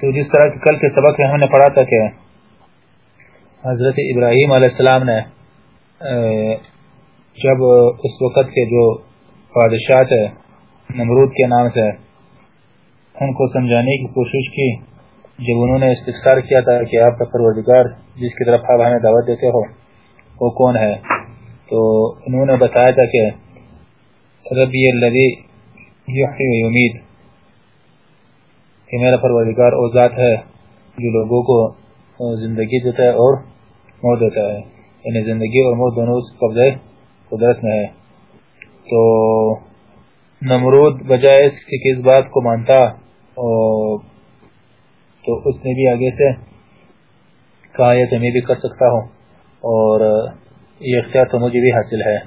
تو جس طرح کل کے سبق میں ہم نے پڑھا تھا کہ حضرت ابراہیم علیہ السلام نے جب اس وقت کے جو بادشاہ نمرود کے نام سے، ان کو سمجھانے کی کوشش کی، جب انہوں نے استفسار کیا تھا کہ آپ کا پروردگار جس کی طرف آپ ہمیں دعوت دیتے ہو، وہ کون ہے؟ تو انہوں نے بتایا تھا کہ ربی یحیی امید کہ میرا پروردگار او ذات ہے جو لوگوں کو زندگی دیتا ہے اور موت دیتا ہے۔ یعنی زندگی اور موت دونوں اس قبضے قدرت میں ہے۔ تو نمرود بجائے اس کی کس بات کو مانتا؟ تو اس نے بھی آگے سے کہا، یہ تو میں بھی کر سکتا ہوں۔ اور یہ اختیار تو مجھے بھی حاصل ہے۔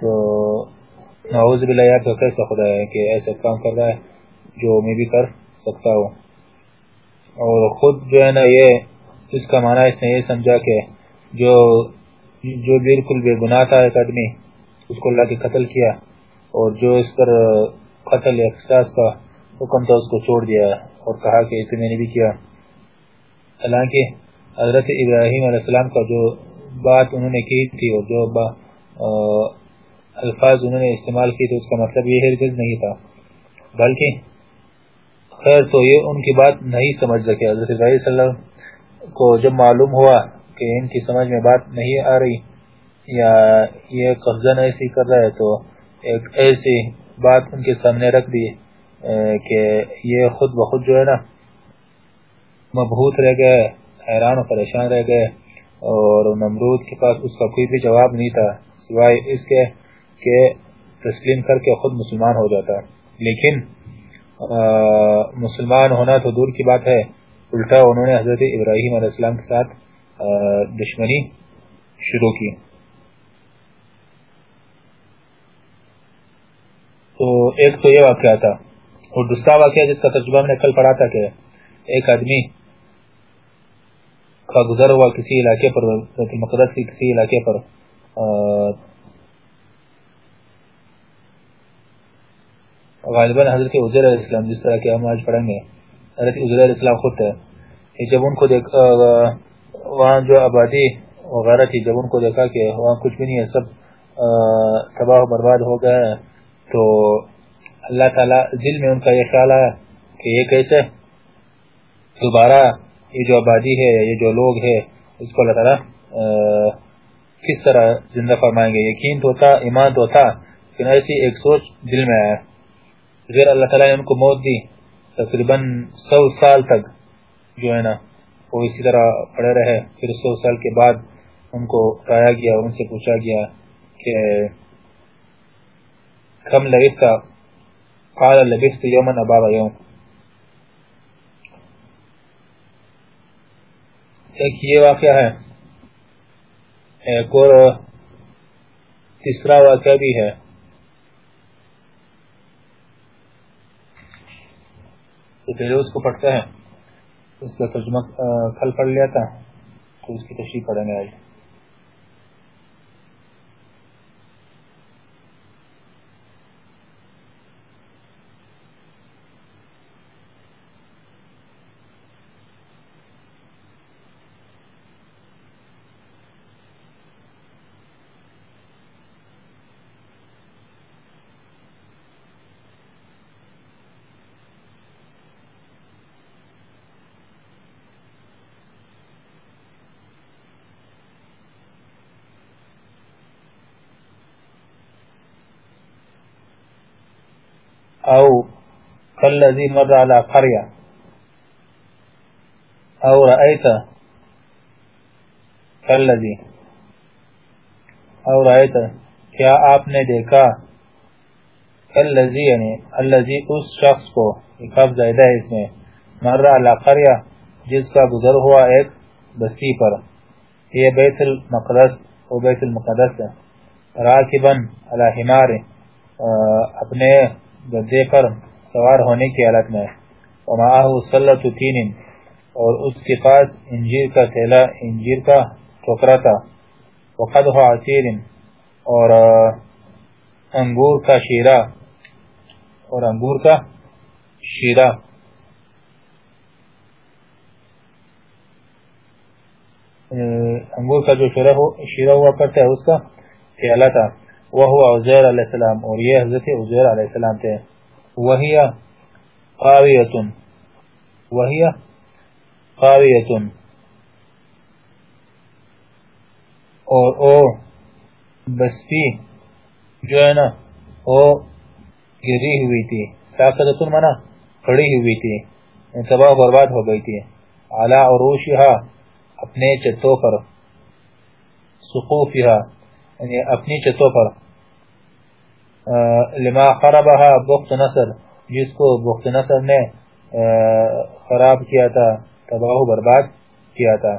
تو نعوذ باللہ یا تو کیسا خدا ہے کہ ایسا کام کر رہا ہے جو میں بھی کر سکتا ہوں۔ اور خود جو ہے نا یہ، اس کا معنی اس نے یہ سمجھا کہ جو جو بالکل بے گناہ تھا ایک آدمی، اس کو اللہ کے قتل کیا اور جو اس پر قتل احساس کا حکم تھا، اس کو چھوڑ دیا اور کہا کہ اسے میں نے بھی کیا۔ حالانکہ حضرت ابراہیم علیہ السلام کا جو بات انہوں نے کی تھی اور جو الفاظ انہوں نے استعمال کی تھی اس کا مطلب یہ ہرگز نہیں تھا۔ بلکہ خیر تو یہ ان کی بات نہیں سمجھ سکے۔ حضرت صلی اللہ علیہ وسلم کو جب معلوم ہوا کہ ان کی سمجھ میں بات نہیں آ رہی یا یہ قبضہ ایسی کر رہا ہے تو ایک ایسی بات ان کے سامنے رکھ دی کہ یہ خود بخود جو ہے نا مبہوت رہ گئے، حیران و پریشان رہ گئے اور نمرود کے پاس اس کا کوئی بھی جواب نہیں تھا، سوائے اس کے کہ تسلیم کر کے خود مسلمان ہو جاتا۔ لیکن مسلمان ہونا تو دور کی بات ہے۔ الٹا انہوں نے حضرت ابراہیم علیہ السلام کے ساتھ دشمنی شروع کی۔ تو ایک تو یہ واقعہ تھا، اور دوسرا واقعہ جس کا ترجمہ میں نے کل پڑھا تھا کہ ایک آدمی کا گزر ہوا کسی علاقے پر مقدس کی کسی علاقے پر غالباً حضرت عزیر علیہ السلام، جس طرح کہ ہم آج پڑھیں گے، حضرت عزیر علیہ السلام خود تھے جب ان کو دیکھا، وہاں جو آبادی وغیرہ تھی، جب ان کو دیکھا کہ وہاں کچھ بھی نہیں ہے، سب تباہ و برباد ہو گئے تو اللہ تعالی دل میں ان کا یہ خیال آیا کہ یہ کیسے دوبارہ یہ جو آبادی ہے، یہ جو لوگ ہے اس کو اللہ تعالی کس طرح زندہ فرمائیں گے؟ یقین تو تھا، ایمان تو تھا، لیکن ایسی ایک سوچ دل میں آیا۔ پھر اللہ تعالیٰ نے ان کو موت دی، تقریباً سو سال تک جو ہے نا، وہ اسی طرح پڑے رہے۔ پھر سو سال کے بعد ان کو پایا گیا اور ان سے پوچھا گیا کہ کم لبست قال لبست یومن اباب یوم۔ ایک یہ واقعہ ہے، ایک اور تیسرا واقعہ بھی ہے۔ تو پہلے اس کو پڑھتا ہے اس کا ترجمہ کل پڑھ لیا تھا، تو اس کی تشریح پڑھیں گے آج او کلذی مر علی قریہ او رأیت کلذی او رأیت کیا آپ نے دیکھا؟ کلذی یعنی اللذی اس شخص کو، ایک زائدہ ہے اس میں مر علی قریہ جس کا گزر ہوا ایک بستی پر. یہ بیت المقدس و بیت المقدس راکبن علی حمار اپنے گدے پر سوار ہونے کی حالت میں ومعاہو صلت تین، اور اس کے پاس انجیر کا تیلا، انجیر کا ٹھوکرا تھا۔ وقدہ عصیر اور، انگور کا شیرہ، اور انگور کا شیرہ۔ انگور کا جو شیرہ ہوا کرتا ہے، اس کا پیالہ تھا۔ وہ عزیر علیہ السلام، اور یہ حضرت عزیر علیہ السلام تھے۔ وہی قاویتن وہی قاویتن اور او بستی جو ہے نا، وہ گری ہوئی تھی۔ ساکتتن منا کھڑی ہوئی تھی۔ تباہ برباد ہو گئی تھی۔ علا عروشہا، اپنے چتوں پر۔ سقوفہا یعنی اپنی چتوں پر۔ لما خربها بخت نصر، جس کو بخت نصر نے خراب کیا تھا، تباہ برباد کیا تھا۔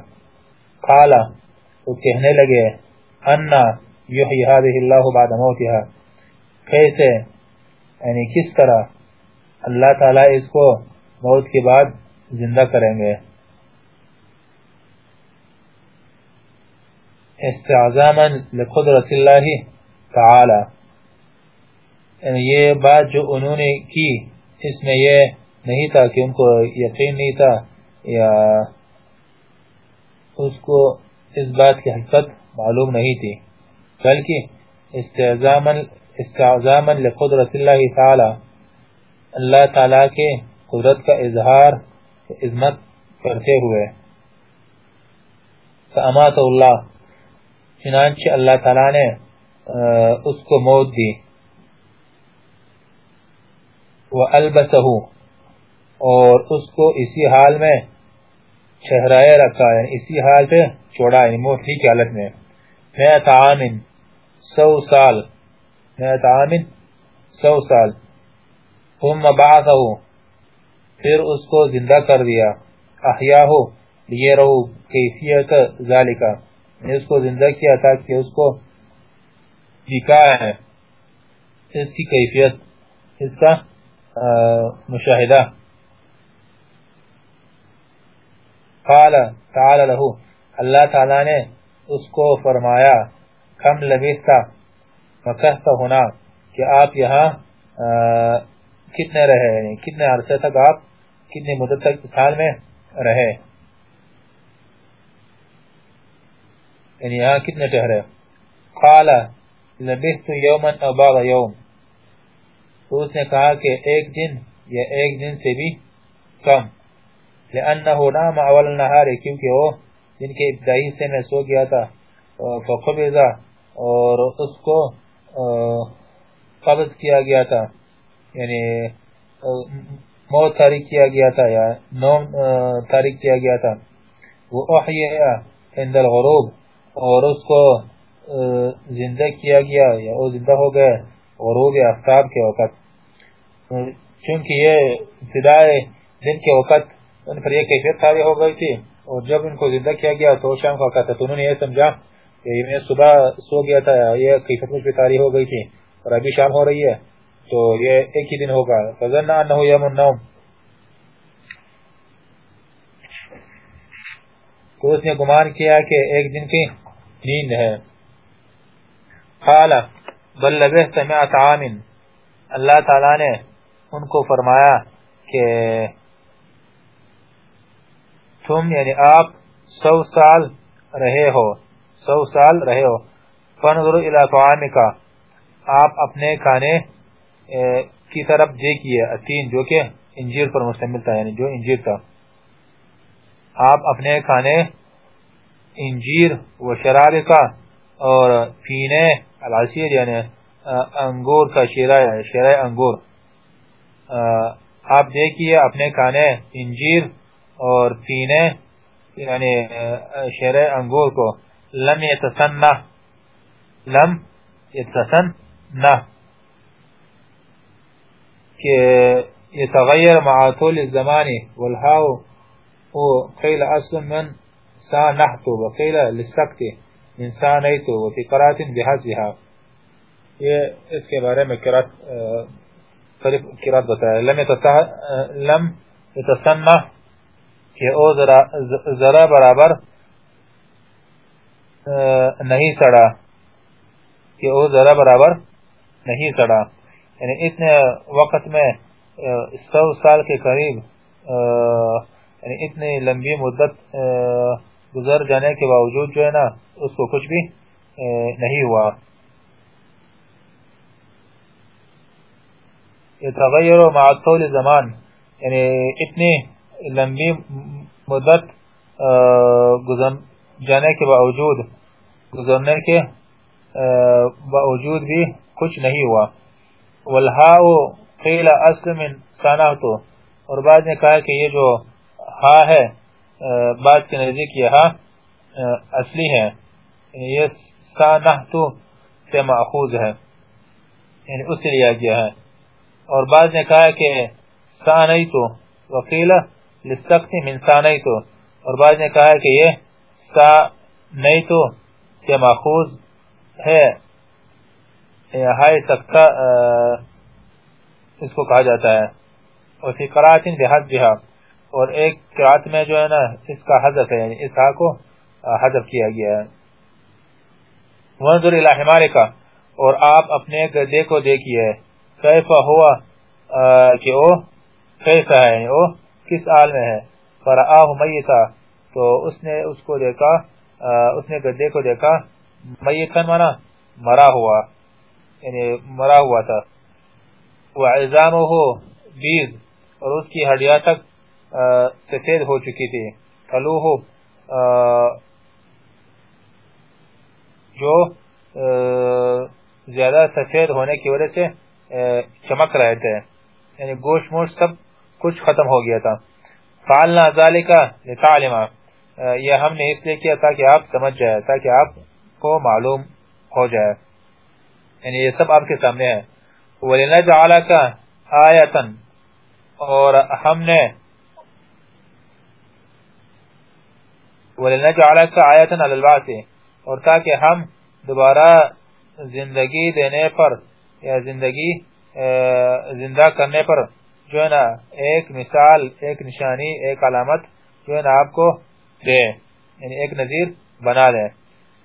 قالا تو کہنے لگے، انا یحیی هذه الله بعد موتها کیسے؟ یعنی کس طرح؟ اللہ تعالی اس کو موت کے بعد زندہ کریں گے۔ استعظاما لقدرت اللہ تعالی۔ یعنی یہ بات جو انہوں نے کی، اس میں یہ نہیں تھا کہ ان کو یقین نہیں تھا یا اس کو اس بات کی حقیقت معلوم نہیں تھی۔ بلکہ استعظاما لقدرت اللہ تعالی اللہ تعالی کے قدرت کا اظہار عظمت کرتے ہوئے۔ فامات اللہ چنانچہ اللہ تعالی نے اس کو موت دی۔ وَأَلْبَسَهُ، اور اس کو اسی حال میں چھہرائے رکھا یعنی اسی حال پہ چھوڑا یعنی موت کی حالت میں۔ میت عامن سو سال۔ میت عامن سو سال۔ ثم بعثه، پھر اس کو زندہ کر دیا۔ احیاہو، لیے رہو، کیفیت ذالکہ نے یعنی اس کو زندہ کیا تھا کہ اس کو جکا ہے اس کی کیفیت، اس کا مشاہدہ۔ قال تعالی لہو اللہ تعالی نے اس کو فرمایا، کم لبیستا مکہتا ہونا کہ آپ یہاں کتنے رہے یعنی کتنے عرصے تک آپ کتنے مدت تک سال میں رہے۔ یعنی یہاں کتنے ٹہرے۔ قال لبثت یوما او بعض یوم۔ اس نے کہا کہ ایک دن یا ایک دن سے بھی کم۔ لانه نام اول النهار، کیونکہ وہ دن کے ابتدائی سے میں سو گیا تھا۔ فقبض، اور اس کو قبض کیا گیا تھا۔ یعنی موت تاریخ کیا گیا تھا، یا نوم تاریخ کیا گیا تھا۔ وہ احیاء عند الغروب، اور اس کو زندہ کیا گیا، یا وہ زندہ ہو گئے۔ غروب افتاب کے وقت۔ چونکہ یہ ابتدائے دن کے وقت ان پر یہ کیفیت تاری ہو گئی تھی اور جب ان کو زندہ کیا گیا تو شام کا وقت تو انہوں نے یہ سمجھا کہ میں صبح سو گیا تھا، یہ کیفیت مجھ پہ تاری ہو گئی تھی اور ابھی شام ہو رہی ہے، تو یہ ایک ہی دن ہوگا۔ فضلنا انہو یم النوم۔ تو اس نے گمان کیا کہ ایک دن کی نیند ہے۔ قال، بل لبثت مئت عام۔ اللہ تعالی نے ان کو فرمایا کہ تم یعنی آپ سو سال رہے ہو، سو سال رہے ہو۔ فنظر الى طعامک آپ اپنے کھانے کی طرف دیکھئے اتین جو کہ انجیر پر مستمل تھا یعنی جو انجیر تھا۔ آپ اپنے کھانے، انجیر و شراب کا اور پینے العصیر یعنی انگور کا شیرہ شیرہ انگور۔ آپ دیکھیے اپنے کانے انجیر اور پینے یعنی شیر انگور کو۔ لم یتسنہ لم یتسنہ کہ يتغير مع طول الزمان والهاو هو قيل أصل من سانحت وقيل للسكت من سانيت وفي قرات بحزها یہ اس کے بارے میں قرات قریب قرات بتایا۔ لم لم کہ او ذرا برابر نہیں سڑا۔ کہ او ذرا برابر نہیں سڑا۔ یعنی اتنے وقت میں سو سال کے قریب یعنی اتنی لمبی مدت گزر جانے کے باوجود جو ہے نا، اس کو کچھ بھی نہیں ہوا۔ تغیر مع طول زمان یعنی اتنی لمبی مدت گزر جانے کے باوجود، گزرنے کے باوجود بھی کچھ نہیں ہوا۔ والہاؤ قیل اصل من سانحتو اور بعد نے کہا کہ یہ جو ہا ہے بعد کے نزدیک یہ ہا اصلی ہے۔ یعنی یہ سانحتو سے مأخوذ ہے۔ یعنی اس سے لیا گیا ہے۔ اور بعد نے کہا کہ سانیتو وقیل لسکت من سانیتو اور بعد نے کہا کہ یہ سانیتو سے مأخوذ ہے۔ ہائی سکتا اس کو کہا جاتا ہے۔ اور فی قرآن بحد بہا اور ایک قرآن میں جو ہے نا، اس کا حضف ہے یعنی اس ہا کو حضف کیا گیا ہے۔ منظر الہمارے کا اور آپ اپنے گدے کو دیکھئے کیفا ہوا کہ او کیسا ہے؟ یعنی او کس آل میں ہے؟ فرآہ میتا، تو اس نے اس کو دیکھا اس نے گدے کو دیکھا میتن منا مرا ہوا یعنی مرا ہوا تھا۔ وعظامه بیز، اور اس کی ہڈیاں تک سفید ہو چکی تھی۔ فلوہ جو زیادہ سفید ہونے کی وجہ سے چمک رہے تھے۔ یعنی گوشت موش سب کچھ ختم ہو گیا تھا۔ فعلنا ذالکا لتعلمہ یہ ہم نے اس لیے کیا تاکہ آپ سمجھ جائے، تاکہ آپ کو معلوم ہو جائے۔ یعنی یہ سب آپ کے سامنے ہے۔ وَلِنَجْعَلَكَ آیَةً اور ہم نے وَلِنَجْعَلَكَ آیَةً عَلَى الْبَعْثِ اور تاکہ ہم دوبارہ زندگی دینے پر یا زندگی زندہ کرنے پر جو ہے نا، ایک مثال، ایک نشانی، ایک علامت جو ہے نا آپ کو دے یعنی ایک نظیر بنا دے۔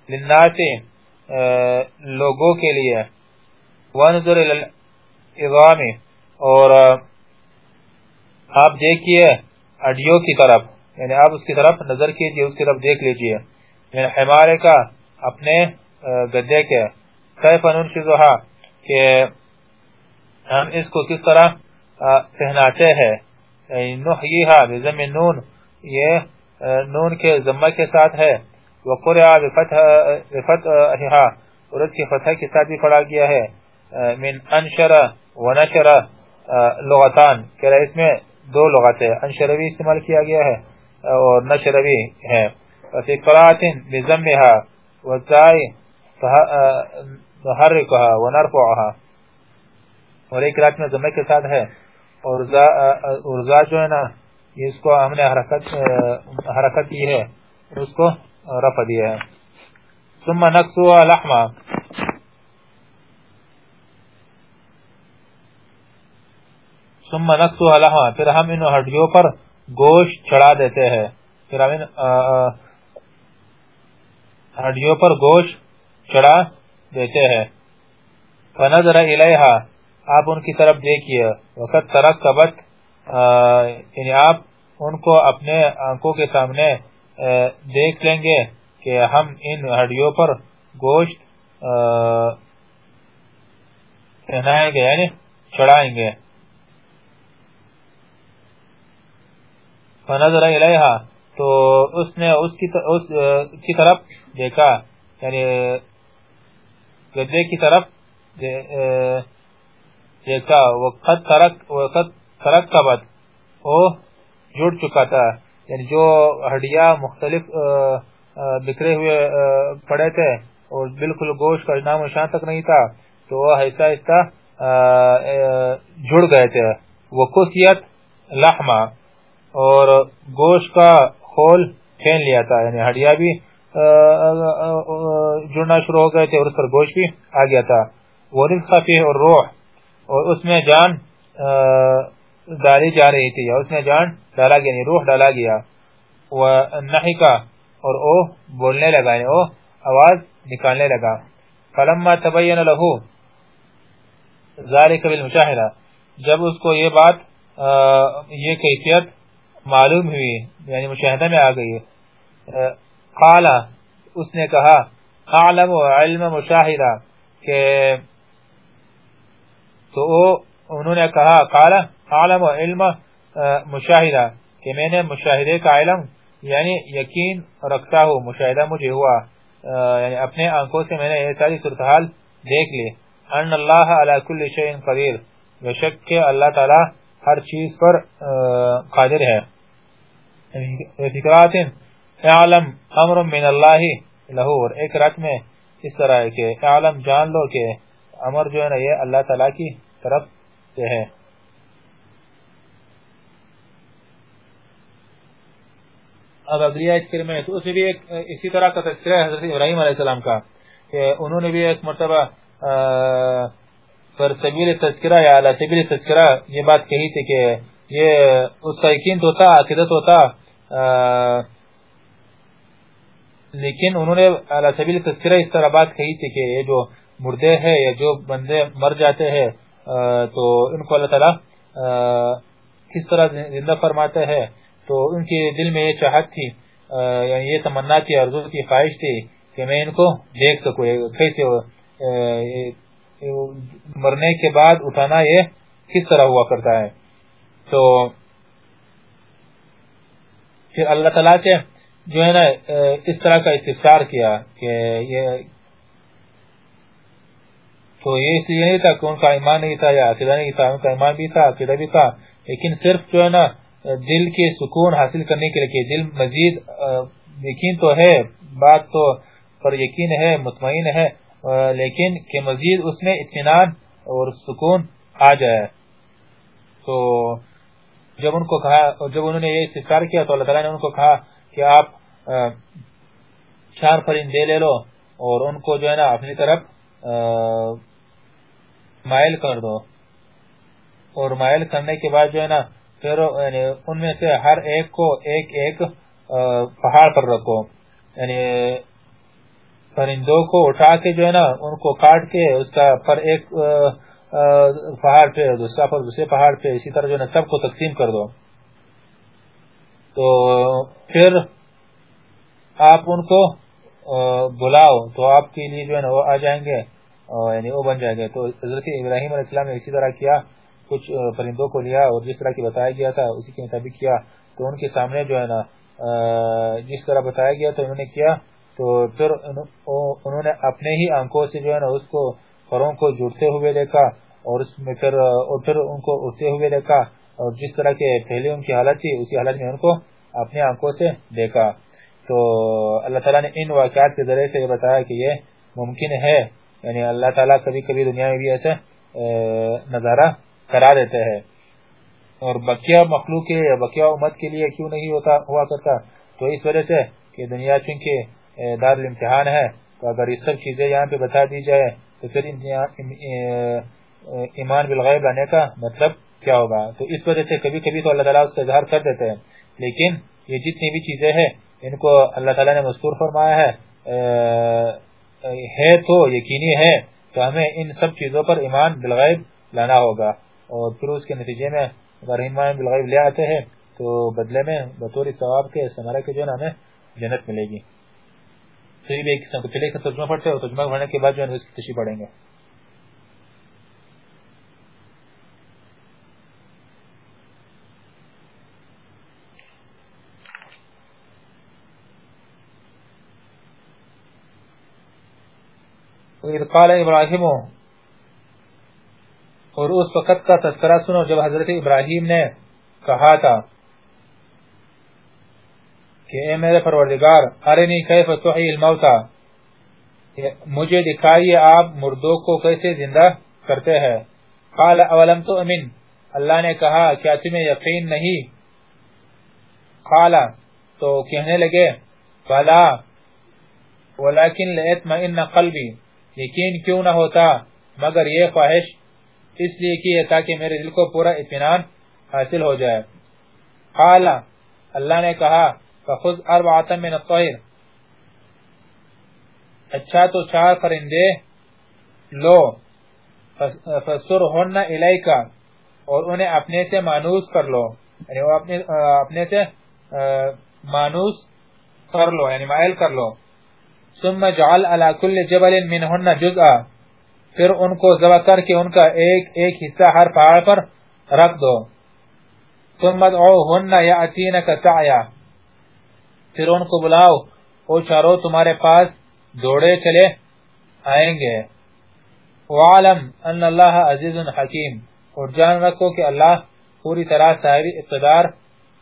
لِلنَّاسِ لوگوں کے لیے۔ وَنُزُرِ اضامی اور آپ دیکھئے اڈیوں کی طرف۔ یعنی آپ اس کی طرف نظر کیجیے، اس کی طرف دیکھ لیجیے۔ یعنی حمارے کا اپنے گدے کے۔ کیف ننشزوها کہ ہم اس کو کس طرح پہناتے ہیں۔ یعنی نحییہا بزم نون، یہ نون کے ضمہ کے ساتھ ہے۔ وقرعا بفتحہا اور اس کی فتح کے ساتھ بھی پڑھا گیا ہے۔ من انشرہ ونشر لغتان۔ کہ اس میں دو لغت ہے انشر بھی استعمال کیا گیا ہے اور نشر بھی ہے ففي قراءة بزمها والزاي نحركها ونرفعها اور ایک رات میں ضمہ کے ساتھ ہے۔ اور زا جو ہے نا اس کو ہم نے حرکت حرکت کی ہے اس کو رفع دیا ہے۔ ثم نقصوا لحما۔ ثم نقصو لہا پھر ہم ان ہڈیوں پر گوشت چڑھا دیتے ہیں۔ پھر ہم ان ہڈیوں پر گوشت چڑھا دیتے ہیں۔ فنظر الیہا آپ ان کی طرف دیکھئے وقت ترک ترکبت یعنی آپ ان کو اپنے آنکھوں کے سامنے دیکھ لیں گے کہ ہم ان ہڈیوں پر گوشت پہنائیں گے یعنی چڑھائیں گے۔ فنظر الیہا تو اس نے اس کی طرف دیکھا یعنی گدے کی طرف دیکھا وقت ترک وقت ترک کا بعد وہ جڑ چکا تھا۔ یعنی جو ہڈیا مختلف بکھرے ہوئے پڑے تھے اور بالکل گوشت کا نام و شان تک نہیں تھا، تو وہ آہستہ آہستہ جڑ گئے تھے۔ وہ کسیت لحمہ اور گوشت کا خول پھین لیا تھا یعنی ہڈیا بھی جڑنا شروع ہو گئے تھے اور اس پر گوشت بھی آ گیا تھا۔ وہ فی اور روح اور اس میں جان ڈالی جا رہی تھی اس میں جان ڈالا گیا یعنی روح ڈالا گیا۔ وہ نحکا اور او بولنے لگا یعنی او آواز نکالنے لگا۔ فلما تبین له۔ ذالک بالمشاہدہ جب اس کو یہ بات یہ کیفیت معلوم ہوئی یعنی مشاہدہ میں آ گئی۔ قال، اس نے کہا، اعلم علم مشاہدہ. کہ تو انہوں نے کہا، قال، اعلم علم مشاہدہ. کہ میں نے مشاہدے کا علم یعنی یقین رکھتا ہوں، مشاہدہ مجھے ہوا یعنی اپنے آنکھوں سے میں نے یہ ساری صورتحال دیکھ لی۔ ان اللہ علی کل شیء قدیر، بے شک کہ اللہ تعالی ہر چیز پر قادر ہے۔ یعنی فکرات اعلم امر من اللہ له اور ایک رات میں اس طرح ہے کہ اعلم جان لو کہ امر جو ہے نا یہ اللہ تعالی کی طرف سے ہے۔ اب اگلی آیت کریم تو اسے بھی ایک، اسی طرح کا تذکرہ ہے حضرت ابراہیم علیہ السلام کا کہ انہوں نے بھی ایک مرتبہ پر سبیل تذکرہ یا علی سبیل تذکرہ یہ بات کہی تھی کہ یہ اس کا یقین تو تھا، عقیدت ہوتا لیکن انہوں نے علی سبیل تذکرہ اس طرح بات کہی تھی کہ یہ جو مردے ہیں یا جو بندے مر جاتے ہیں تو ان کو اللہ تعالی کس طرح زندہ فرماتے ہیں؟ تو ان کے دل میں یہ چاہت تھی یعنی یہ تمنا تھی ارزو کی خواہش تھی کہ میں ان کو دیکھ سکوں کیسے مرنے کے بعد اٹھانا یہ کس طرح ہوا کرتا ہے؟ تو پھر اللہ تعالیٰ سے جو ہے نا اس طرح کا استفسار کیا کہ یہ تو یہ اس لیے نہیں تھا کہ ان کا ایمان نہیں تھا یا عقیدہ نہیں تھا، ان کا ایمان بھی تھا، عقیدہ بھی تھا، لیکن صرف جو ہے نا، دل کے سکون حاصل کرنے کے لیے دل مزید یقین تو ہے، بات تو پر یقین ہے، مطمئن ہے لیکن کہ مزید اس میں اطمینان اور سکون آ جائے۔ تو جب ان کو کہا، جب انہوں نے یہ استفسار کیا تو اللہ تعالیٰ نے ان کو کہا کہ آپ چار پرندے لے لو اور ان کو جو ہے نا اپنی طرف مائل کر دو۔ اور مائل کرنے کے بعد جو ہے نا، پھر یعنی ان میں سے ہر ایک کو ایک ایک پہاڑ پر رکھو۔ یعنی پرندوں کو اٹھا کے جو ہے نا، ان کو کاٹ کے اس کا پر ایک پہاڑ پہ، دوسرا پر دوسرے پہاڑ پہ، اسی طرح جو ہے نا، سب کو تقسیم کر دو۔ تو پھر آپ ان کو بلاؤ تو آپ کے لیے جو ہے نا وہ آ جائیں گے یعنی وہ بن جائیں گے۔ تو حضرت ابراہیم علیہ السلام نے اسی طرح کیا، کچھ پرندوں کو لیا اور جس طرح کی بتایا گیا تھا اسی کے مطابق کیا۔ تو ان کے سامنے جو ہے نا جس طرح بتایا گیا تو انہوں نے کیا۔ تو پھر انہوں نے اپنے ہی آنکھوں سے جو ہے نا اس کو پروں کو جڑتے ہوئے دیکھا اور اس میں پھر اور پھر ان کو اٹھتے ہوئے دیکھا۔ اور جس طرح کے پہلے ان کی حالت تھی، اسی حالت میں ان کو اپنے آنکھوں سے دیکھا۔ تو اللہ تعالیٰ نے ان واقعات کے ذریعے سے یہ بتایا کہ یہ ممکن ہے۔ یعنی اللہ تعالیٰ کبھی کبھی دنیا میں بھی ایسے نظارہ کرا دیتے ہیں۔ اور بقیہ مخلوق کے بقیہ امت کے لیے کیوں نہیں ہوتا، ہوا کرتا؟ تو اس وجہ سے کہ دنیا چونکہ دار الامتحان ہے، تو اگر یہ سب چیزیں یہاں پہ بتا دی جائے تو پھر ایمان بالغیب لانے کا مطلب کیا ہوگا؟ تو اس وجہ سے کبھی کبھی تو اللہ تعالیٰ اس کا اظہار کر دیتے ہیں۔ لیکن یہ جتنی بھی چیزیں ہیں، ان کو اللہ تعالیٰ نے مذکور فرمایا ہے۔ ہے تو یقینی ہے تو ہمیں ان سب چیزوں پر ایمان بالغیب لانا ہوگا۔ اور پھر اس کے نتیجے میں اگر ایمان بالغیب لے آتے ہیں، تو بدلے میں بطور ثواب کے سمارا کے جو ہے ہمیں جنت ملے گی۔ تو یہ بھی ایک قسم کو پہلے کا ترجمہ پڑھتے ہیں اور ترجمہ پڑھنے کے بعد جو ہے اس کی تشریح پڑھیں گے۔ قال ابراہیم، اور اس وقت کا تذکرہ سنو جب حضرت ابراہیم نے کہا تھا کہ اے میرے پروردگار، ارنی کیف تحیی الموتا مجھے دکھائیے آپ مردوں کو کیسے زندہ کرتے ہیں؟ قال، اولم تؤمن؟ اللہ نے کہا، کیا تمہیں یقین نہیں؟ قال، تو کہنے لگے، بلا، ولیکن لئتمئن قلبی۔ یقین کیوں نہ ہوتا، مگر یہ خواہش اس لیے کی ہے تاکہ میرے دل کو پورا اطمینان حاصل ہو جائے۔ قال، اللہ نے کہا، فخذ اربعۃ من الطير۔ اچھا تو چار پرندے لو فسرهن الیک، اور انہیں اپنے سے مانوس کر لو۔ یعنی وہ اپنے اپنے سے مانوس کر لو یعنی مائل کر لو۔ ثم جعل على كل جبل منهن جزءا۔ پھر ان کو ذبح کر کے ان کا ایک ایک حصہ ہر پہاڑ پر رکھ دو۔ ثم ادعوهن ياتينك سعيا پھر ان کو بلاؤ۔ او چارو تمہارے پاس دوڑے چلے آئیں گے۔ وعلم ان اللہ عزیز حکیم۔ اور جان رکھو کہ اللہ پوری طرح صاحب اقتدار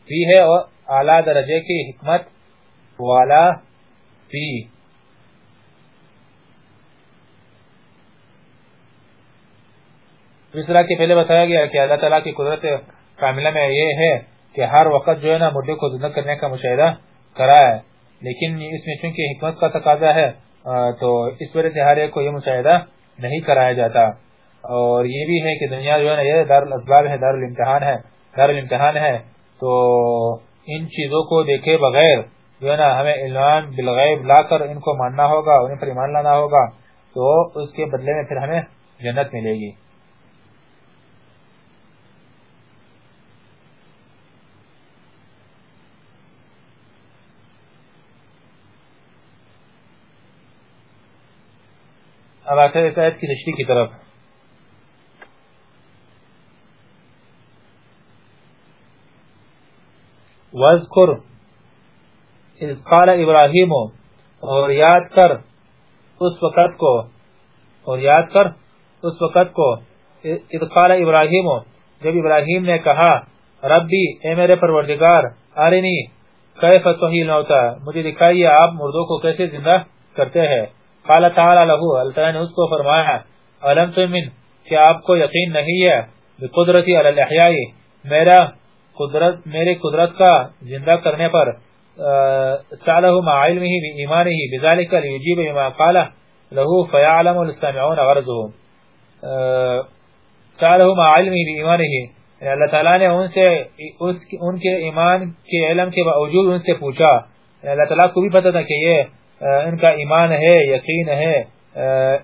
بھی ہے اور اعلی درجے کی حکمت والا بھی۔ اس طرح کے پہلے بتایا گیا کہ اللہ تعالیٰ کی قدرت کاملہ میں یہ ہے کہ ہر وقت جو ہے نا مردے کو زندہ کرنے کا مشاہدہ کرا ہے۔ لیکن اس میں چونکہ حکمت کا تقاضا ہے تو اس وجہ سے ہر ایک کو یہ مشاہدہ نہیں کرایا جاتا۔ اور یہ بھی ہے کہ دنیا جو ہے نا یہ دار الاسباب ہے دار الامتحان ہے دار الامتحان ہے۔ تو ان چیزوں کو دیکھے بغیر جو ہے نا ہمیں علمان بالغیب لا کر ان کو ماننا ہوگا انہیں پر ایمان لانا ہوگا، تو اس کے بدلے میں پھر ہمیں جنت ملے گی۔ اب آتے ہیں اس آیت کی تشریح کی طرف۔ وَذْكُرْ اِذْ قَالَ ابراہیم اور یاد کر اس وقت کو، اور یاد کر اس وقت کو۔ اِذْ قَالَ ابراہیم، جب ابراہیم نے کہا، ربی، اے میرے پروردگار آرینی کیف تحیل نوتا مجھے دکھائیے آپ مردوں کو کیسے زندہ کرتے ہیں۔ قال تعالی له اللہ نے اس کو فرمایا؟ علم تمن کہ آپ کو یقین نہیں ہے؟ بقدرتی علی الاحیاء، میرا قدرت میری قدرت کا زندہ کرنے پر سالہ مع علمه بإيمانه بذلك ليجيب بما قال له فيعلم السامعون غرضه. سالہ مع علمه بإيمانه یعنی اللہ تعالی نے ان سے ان کے ایمان کے علم کے باوجود ان سے پوچھا یعنی اللہ تعالی کو بھی پتہ تھا کہ یہ ان کا ایمان ہے، یقین ہے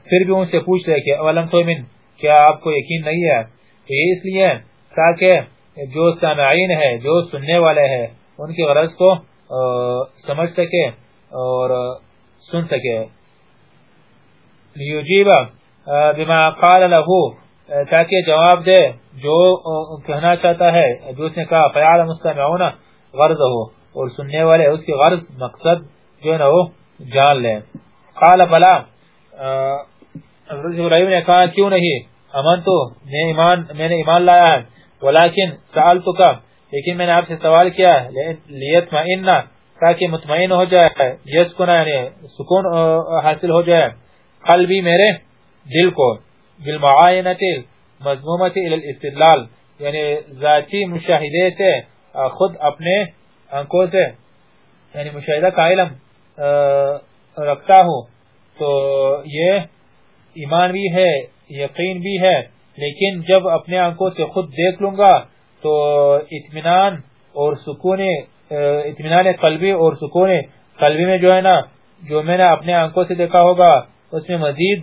پھر بھی ان سے پوچھ رہے کہ اولم تو من کیا آپ کو یقین نہیں ہے؟ یہ اس لیے تاکہ جو سامعین ہے جو سننے والے ہیں، ان کی غرض کو سمجھ سکے اور سن سکے۔ لیجیب بما قال له تاکہ جواب دے جو کہنا چاہتا ہے، جو اس نے کہا فیعال مستمعون غرض ہو اور سننے والے اس کی غرض، مقصد جو ہے نا وہ جان لیں قال، بلا حضرت ابراہیم نے کہا، کیوں نہیں؟ امن تو میں ایمان، میں نے ایمان لایا ہے۔ ولیکن سألتک لیکن میں نے آپ سے سوال کیا۔ لیتمئن تاکہ مطمئن ہو جائے یسکن یعنی سکون حاصل ہو جائے۔ قلبی میرے، دل کو بالمعاینت مضمومت الاستدلال یعنی ذاتی مشاہدے سے خود اپنے انکوں سے یعنی مشاہدہ کا علم رکھتا ہوں۔ تو یہ ایمان بھی ہے، یقین بھی ہے، لیکن جب اپنے آنکھوں سے خود دیکھ لوں گا، تو اطمینان اور سکون اطمینان قلبی اور سکون قلبی میں جو ہے نا، جو میں نے اپنے آنکھوں سے دیکھا ہوگا، اس میں مزید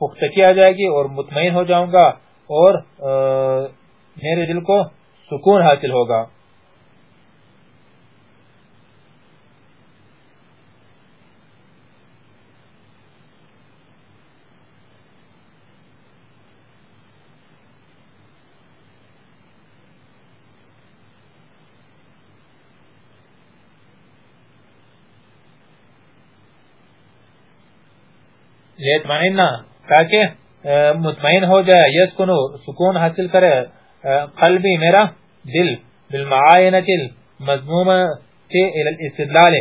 پختگی آ جائے گی اور مطمئن ہو جاؤں گا اور میرے دل کو سکون حاصل ہوگا۔ لیتمائنہ تاکہ مطمئن ہو جائے، یسکنو، سکون حاصل کرے قلبی میرا دل بالمعاینت المضمومت الاستدلال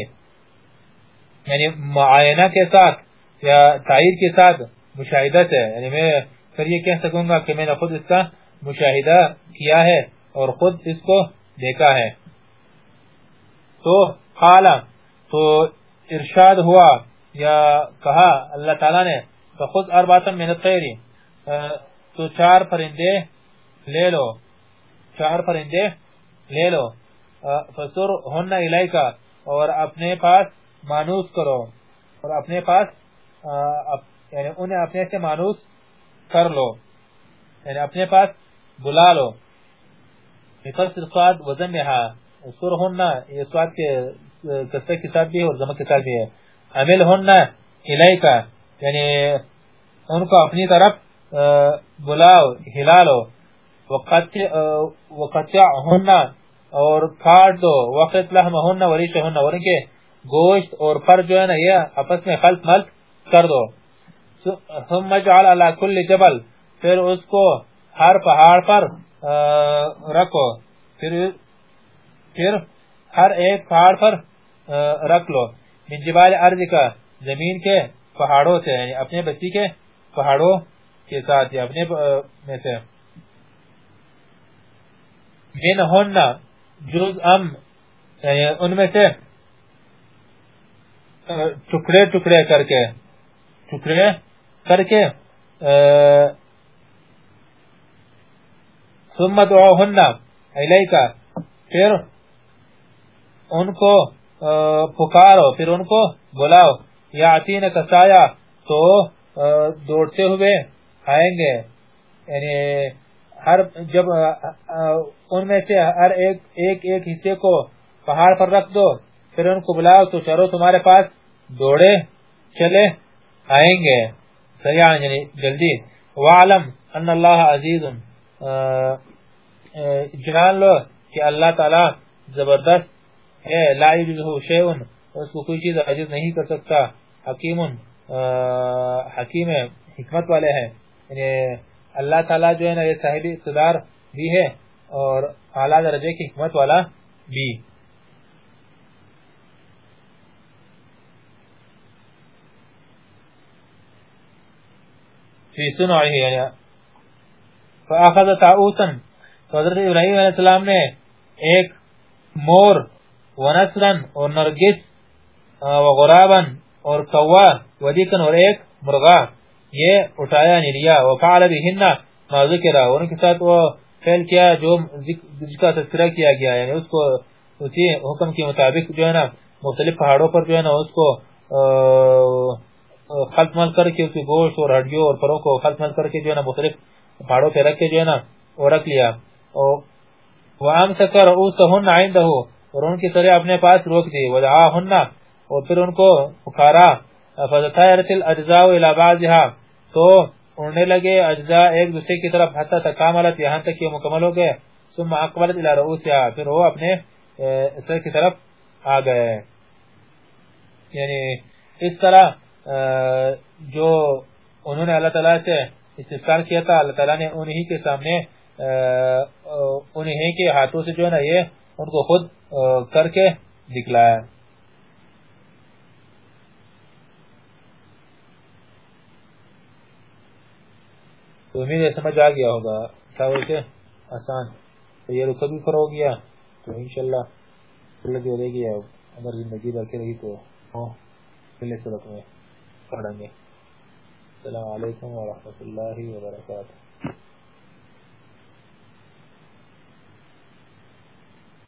یعنی معاینہ کے ساتھ یا تائید کے ساتھ مشاہدہ سے یعنی میں پھر یہ کہہ سکوں گا کہ میں نے خود اس کا مشاہدہ کیا ہے اور خود اس کو دیکھا ہے۔ تو خالا تو ارشاد ہوا یا کہا، اللہ تعالی نے خود ارباتم من الطیری تو چار پرندے لے لو، چار پرندے لے لو فسر ہن الیکا اور اپنے پاس مانوس کرو، اور اپنے پاس یعنی انہیں اپنے سے مانوس کر لو یعنی اپنے پاس بلا لو۔ فسر صاد وزنہا سر ہن یہ صاد کے کسر کے ساتھ بھی ہے اور زمہ کے ساتھ بھی ہے۔ عمل ہن الیکا یعنی ان کو اپنی طرف بلاو ہلالو وقتع ہن اور کاٹ دو وقت لحم ہن وریش ہن اور ان کے گوشت اور پر جو ہے نا یہ اپس میں خلط ملت کر دو ثم جعل على كل جبل، پھر اس کو ہر پہاڑ پر رکھو. پھر پھر ہر ایک پہاڑ پر رکھ لو. من جبال ارض کا، زمین کے پہاڑوں سے یعنی اپنے بستی کے پہاڑوں کے ساتھ، یا اپنے میں سے۔ من ہن جز ام یعنی ان میں سے ٹکڑے ٹکڑے کر کے، ٹکڑے کر کے ثم دعوهن الیکا۔ پھر ان کو پکارو، پھر ان کو بلاؤ۔ یا عطین کا تو دوڑتے ہوئے آئیں گے۔ یعنی ہر جب ان میں سے ہر ایک ایک ایک حصے کو پہاڑ پر رکھ دو، پھر ان کو بلاؤ تو چاروں تمہارے پاس، دوڑے، چلے آئیں گے۔ سریعا یعنی جلدی۔ وعلم ان اللہ عزیز جنان لو کہ اللہ تعالی زبردست لا یجزہ شیئن، اس کو کوئی چیز عجز نہیں کر سکتا۔ حکیم حکیم حکمت والے ہیں۔ یعنی اللہ تعالی جو ہے نا، یہ صاحب اقتدار بھی ہے اور اعلی درجے کی حکمت والا بھی۔ جی، فی سنعه یعنی فاخذ تعوسا حضرت ابراہیم علیہ السلام نے ایک مور ونسرا اور نرگس وغرابا اور کوا ودیکن اور ایک مرغا، یہ اٹھایا نہیں لیا وفعل بهن، ما ذکر اور ان کے ساتھ وہ فعل کیا، جو جس کا تذکرہ کیا گیا یعنی اس کو، اسی حکم کے مطابق جو ہے نا، مختلف پہاڑوں پر جو ہے نا، اس کو خلط مل کر کے اس کی گوشت اور ہڈیوں اور پروں کو خلط مل کر کے جو ہے نا، مختلف پہاڑوں پہ رکھ کے جو ہے نا، وہ رکھ لیا۔ وَأَمْسَكَ رَؤُسَهُنَّ عِنْدَهُ اور ان کی طرح اپنے پاس روک دی۔ وَدَعَاهُنَّ، اور پھر ان کو پکارا۔ فَزَتَائِرَتِ الْأَجْزَاءُ إِلَى بَعْضِهَا۔ تو اڑنے لگے اجزاء ایک دوسرے کی طرف، حتی تکاملت یہاں تک یہ مکمل ہو گئے۔ ثم اقبلت الى رؤوسها۔ پھر وہ اپنے سر کی طرف آ گئے۔ یعنی اس طرح جو انہوں نے اللہ تعالیٰ سے استفسار کیا تھا، اللہ تعالیٰ نے انہی کے سامنے انہی کے ہاتھوں سے جو ہے نا یہ ان کو خود کر کے دکھلایا۔ تو امید سمجھ آ گیا ہوگا، کیا بولتے آسان۔ تو یہ رکھا بھی پر ہو گیا۔ تو انشاءاللہ اللہ دے دے گی اگر زندگی باقی رہی تو ہاں، پہلے صورت میں پڑھیں گے۔ السلام علیکم ورحمۃ اللہ وبرکاتہ۔